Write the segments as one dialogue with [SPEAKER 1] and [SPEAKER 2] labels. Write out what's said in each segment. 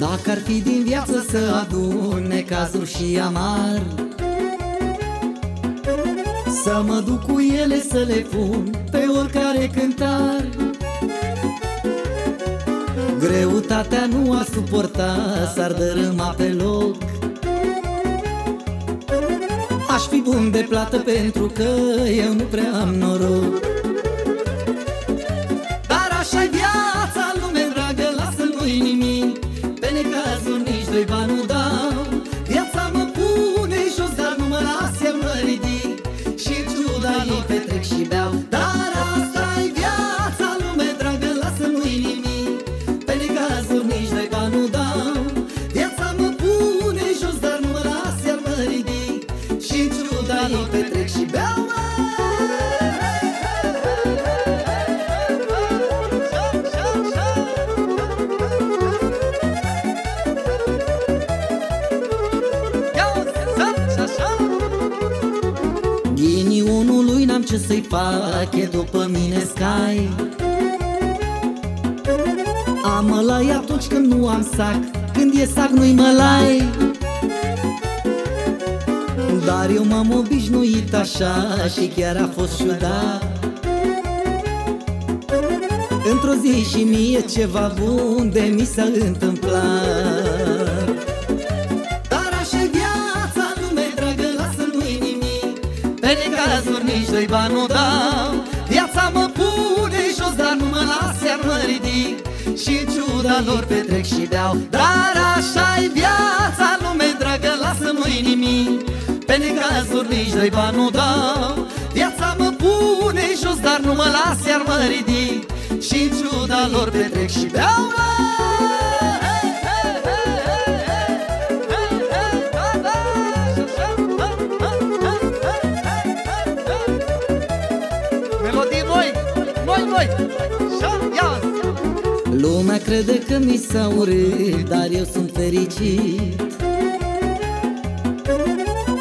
[SPEAKER 1] Dacă ar fi din viață să adun necazuri și amar Să mă duc cu ele să le pun pe oricare cântar. Greutatea nu a suportat, s-ar dărâma pe loc. Aș fi bun de plată pentru că eu nu prea am noroc ei petrec și beau. Dar asta-i viața, lume dragă, lasă nu-i nimic Pe necazuri nici doi bani nu dau. Viața mă pune jos, dar nu mă las, iar mă ridic. Și ciuda ei petrec și beau ce să-i fac, e după mine sky. Am mălai atunci când nu am sac, când e sac nu-i mălai. Dar eu m-am obișnuit așa și chiar a fost ciudat. Într-o zi și mie ceva bun de mi s-a întâmplat Pe necazuri nici doi bani nu dau. Viața mă pune jos, dar nu mă las, iar mă ridic. Și în ciuda lor petrec și beau. Dar așa-i viața, lume dragă, lasă nu-i nimic Pe necazuri nici doi bani nu dau. Viața mă pune jos, dar nu mă las, iar mă ridic. Și în ciuda lor petrec și beau
[SPEAKER 2] noi, noi Și ia
[SPEAKER 1] Lumea crede că mi s-a urât, dar eu sunt fericit.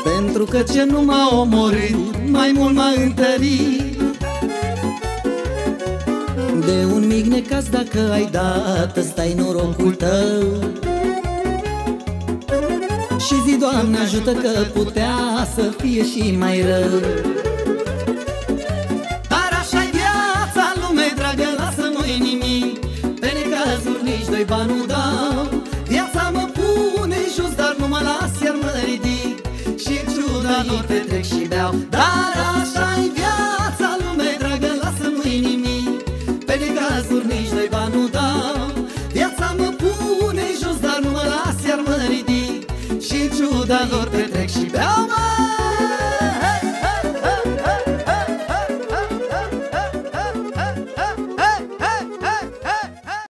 [SPEAKER 1] Pentru că ce nu m-a omorât, mai mult m-a întărit. De un mic necaz dacă ai dat, ăsta i norocul tău. Și zi, Doamne, ajută că putea să fie și mai rău doi bani nu dau Viața mă pune jos, dar nu mă las, iar mă ridic. Și în ciuda lor petrec și beau. Dar așa-i viața, lume dragă, lasă nu-i nimic Pe necazuri nici doi bani nu dau Viața mă pune jos, dar nu mă las, iar mă ridic. Și în ciuda lor petrec